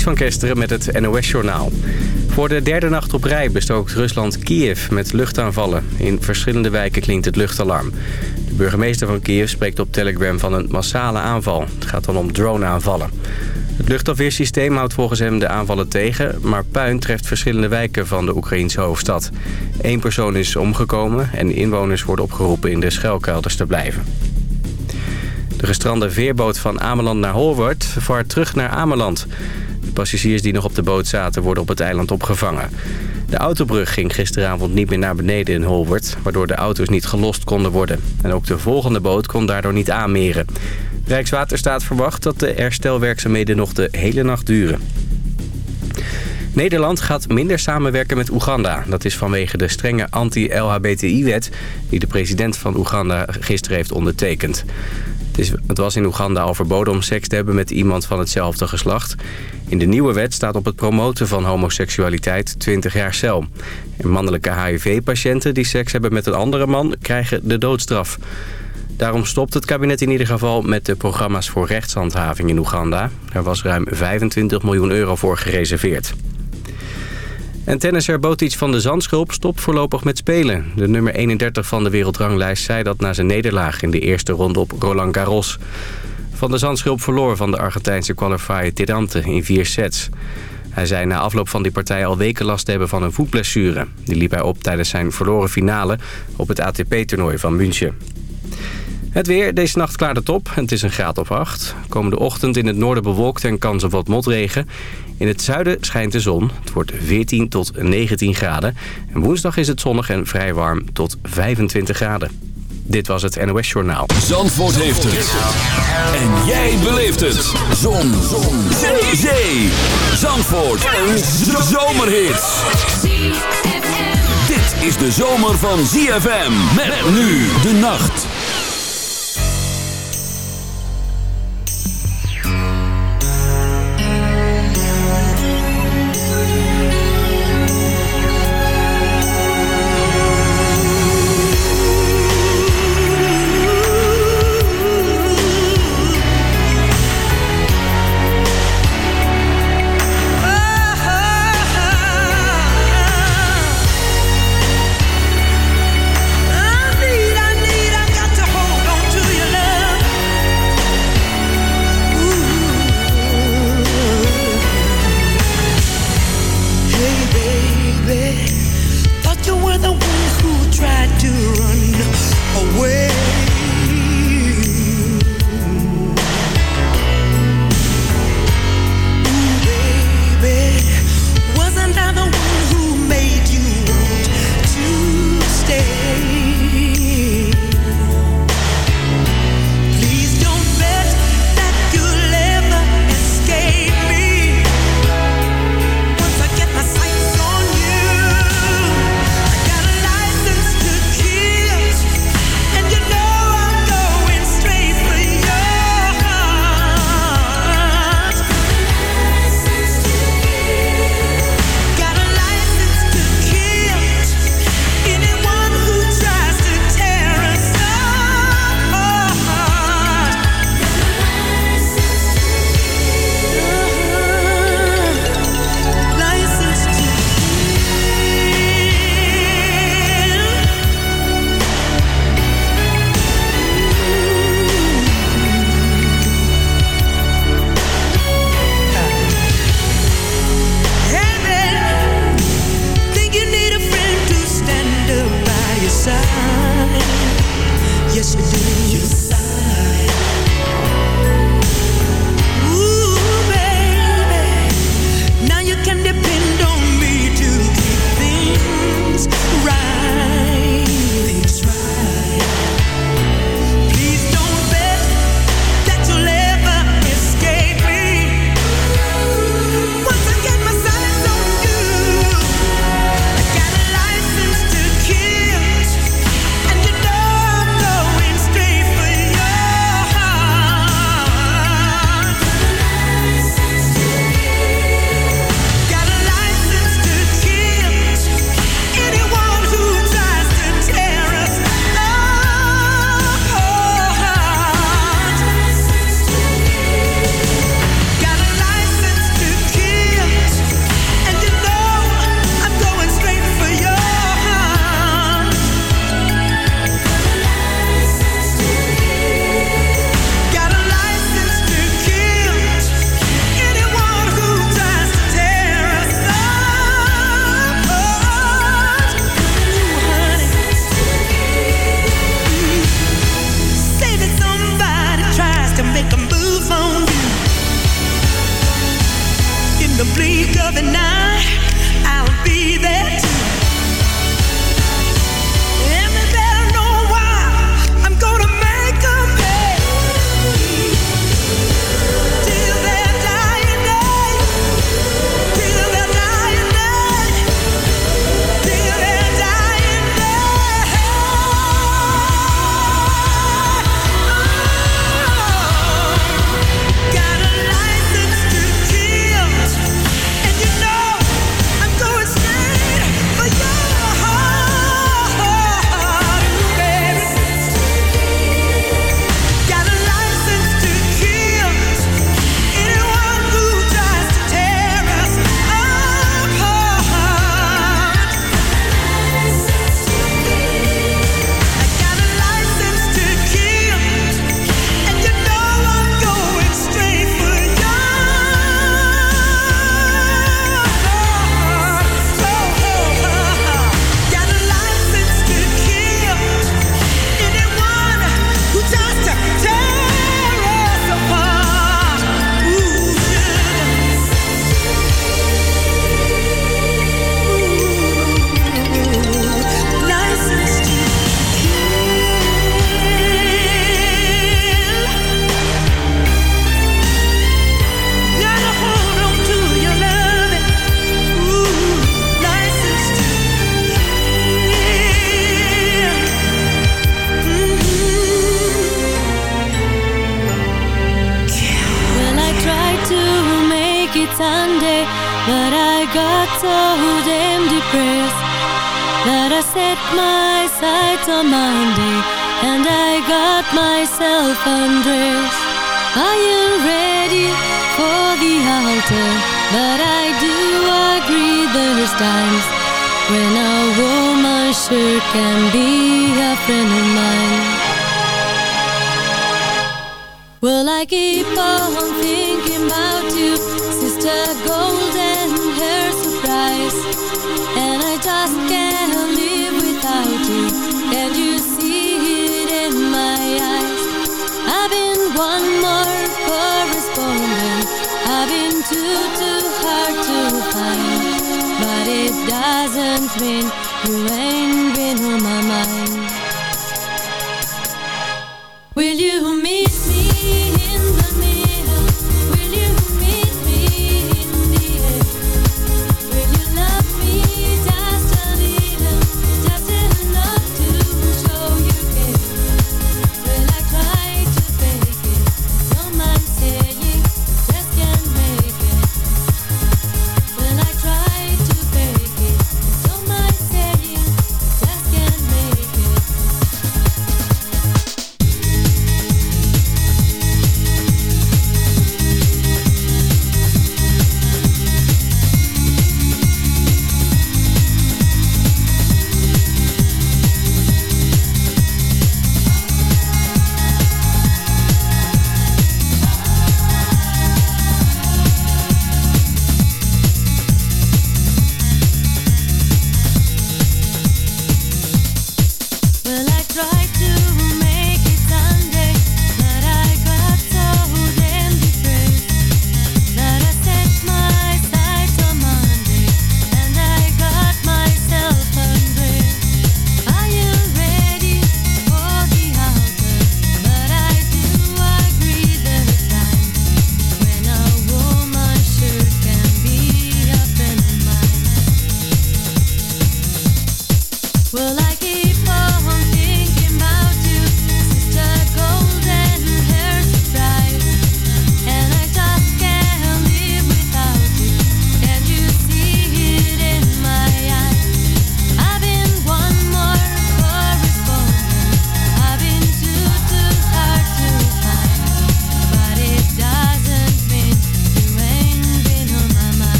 Van Kesteren met het NOS-journaal. Voor de derde nacht op rij bestookt Rusland Kiev met luchtaanvallen. In verschillende wijken klinkt het luchtalarm. De burgemeester van Kiev spreekt op Telegram van een massale aanval. Het gaat dan om droneaanvallen. Het luchtafweersysteem houdt volgens hem de aanvallen tegen... maar puin treft verschillende wijken van de Oekraïnse hoofdstad. Eén persoon is omgekomen en inwoners worden opgeroepen in de schuilkelders te blijven. De gestrande veerboot van Ameland naar Holwart vaart terug naar Ameland. Passagiers die nog op de boot zaten worden op het eiland opgevangen. De autobrug ging gisteravond niet meer naar beneden in Holwert... waardoor de auto's niet gelost konden worden. En ook de volgende boot kon daardoor niet aanmeren. Rijkswaterstaat verwacht dat de herstelwerkzaamheden nog de hele nacht duren. Nederland gaat minder samenwerken met Oeganda. Dat is vanwege de strenge anti-LHBTI-wet... die de president van Oeganda gisteren heeft ondertekend. Het, was in Oeganda al verboden om seks te hebben met iemand van hetzelfde geslacht. In de nieuwe wet staat op het promoten van homoseksualiteit 20 jaar cel. Mannelijke HIV-patiënten die seks hebben met een andere man krijgen de doodstraf. Daarom stopt het kabinet in ieder geval met de programma's voor rechtshandhaving in Oeganda. Er was ruim 25 miljoen euro voor gereserveerd. En tennisser Botic van de Zandschulp stopt voorlopig met spelen. De nummer 31 van de wereldranglijst zei dat na zijn nederlaag in de eerste ronde op Roland Garros. Van de Zandschulp verloor van de Argentijnse qualifier Tirante in vier sets. Hij zei na afloop van die partij al weken last te hebben van een voetblessure. Die liep hij op tijdens zijn verloren finale op het ATP-toernooi van München. Het weer. Deze nacht klaart het op en het is een graad of 8. Komende ochtend in het noorden bewolkt en kans op wat motregen. In het zuiden schijnt de zon. Het wordt 14 tot 19 graden. En woensdag is het zonnig en vrij warm tot 25 graden. Dit was het NOS Journaal. Zandvoort heeft het. En jij beleeft het. Zon. zon. Zee. Zee. Zandvoort. Een zomerhit. Dit is de zomer van ZFM. Met nu de nacht. but I do agree there's times when a woman sure can be a friend of mine. Well, I keep on thinking about you, sister golden hair surprise, and I just can't live without you. Can you see it in my eyes? I've been wondering. hasn't been, you ain't been on my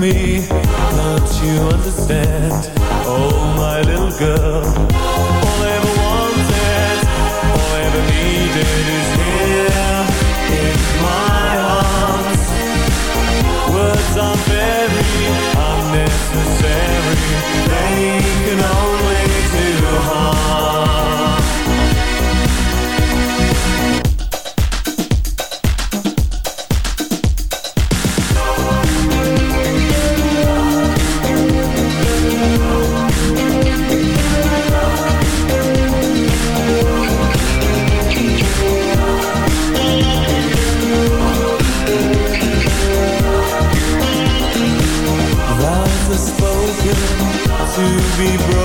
me, don't you understand?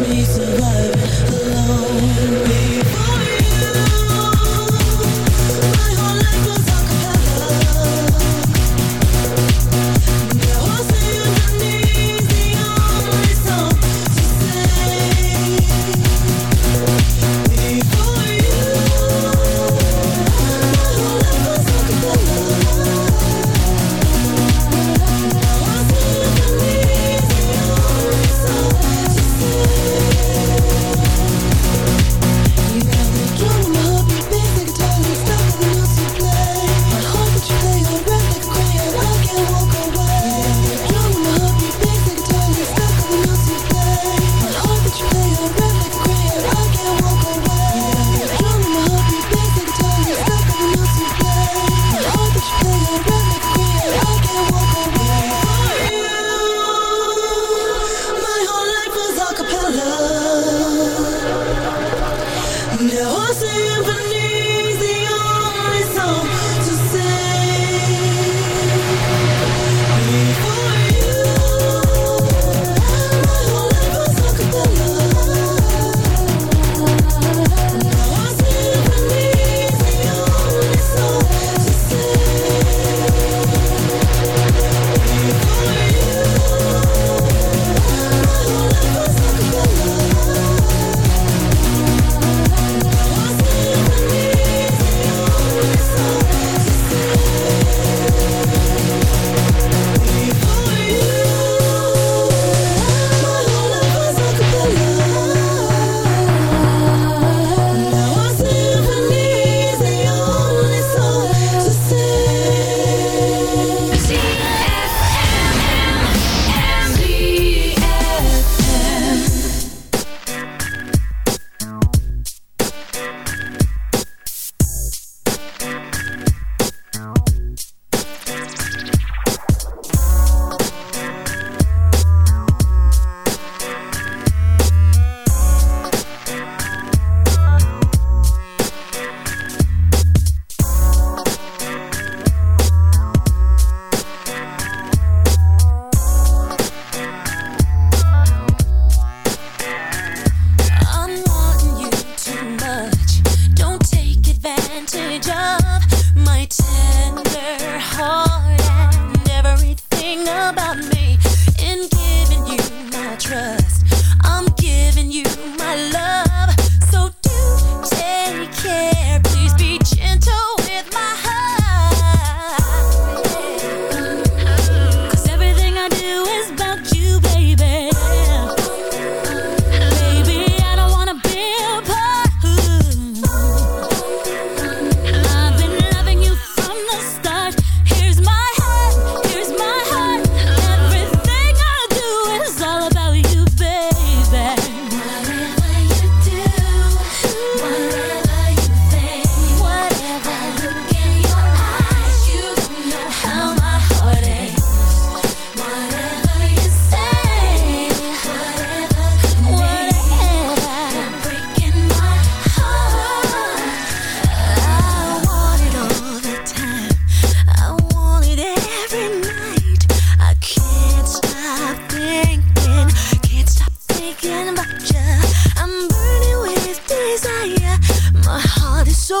me. surviving about you. I'm burning with desire. My heart is so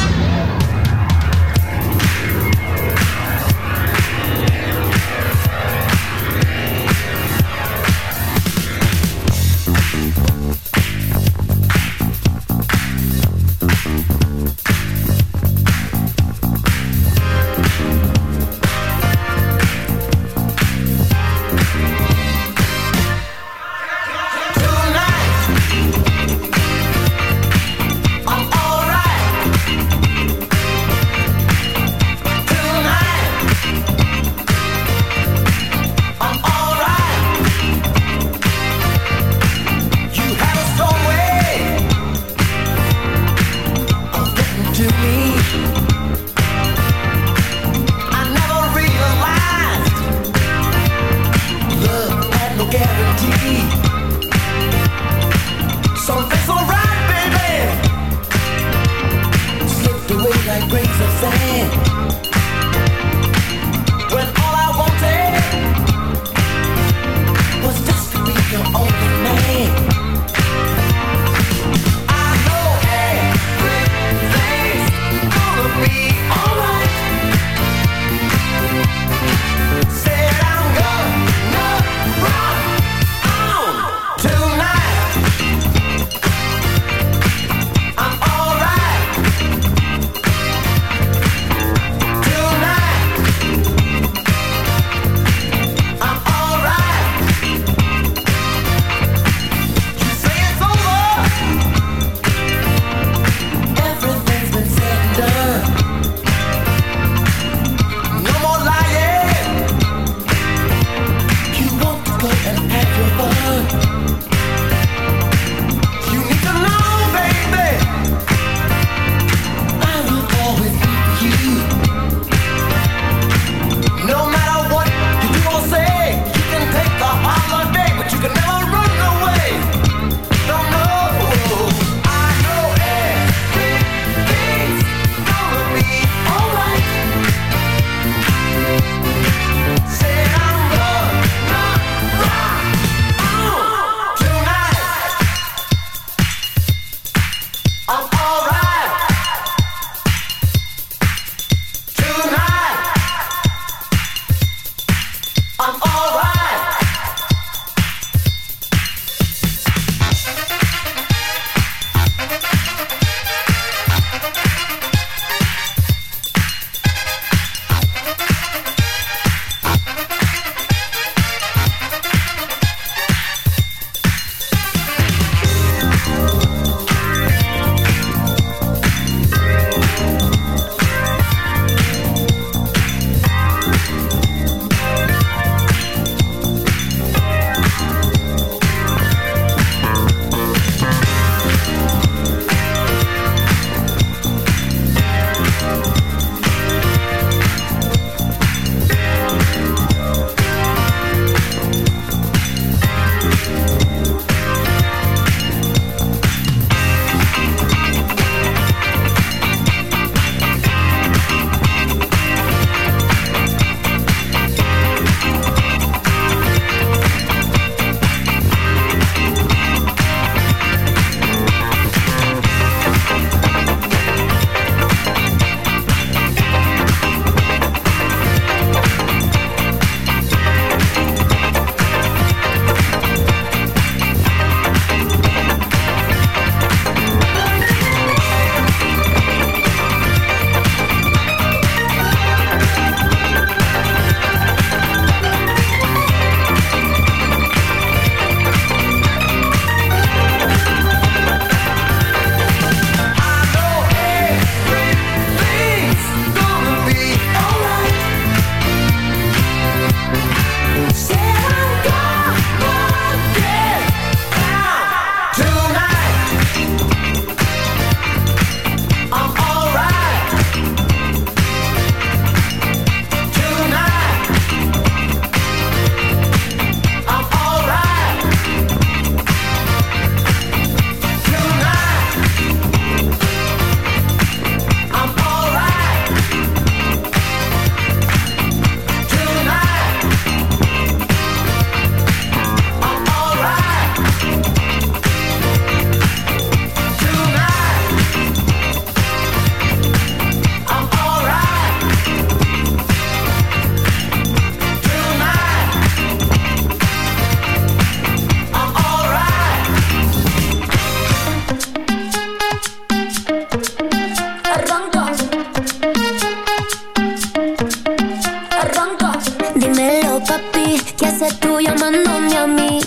¿Qué haces tú llamándome a mí?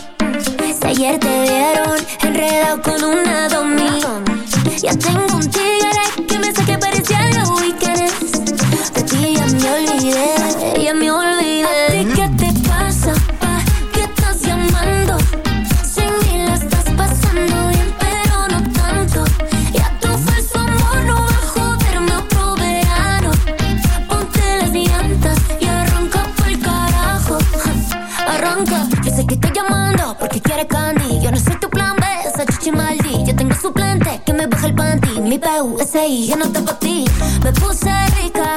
Si ayer te vieron enredado con una domi. Ya tengo un tigre que me sé que parecía de weekends. De ti ya me olvidé, hice y no. Me puse rica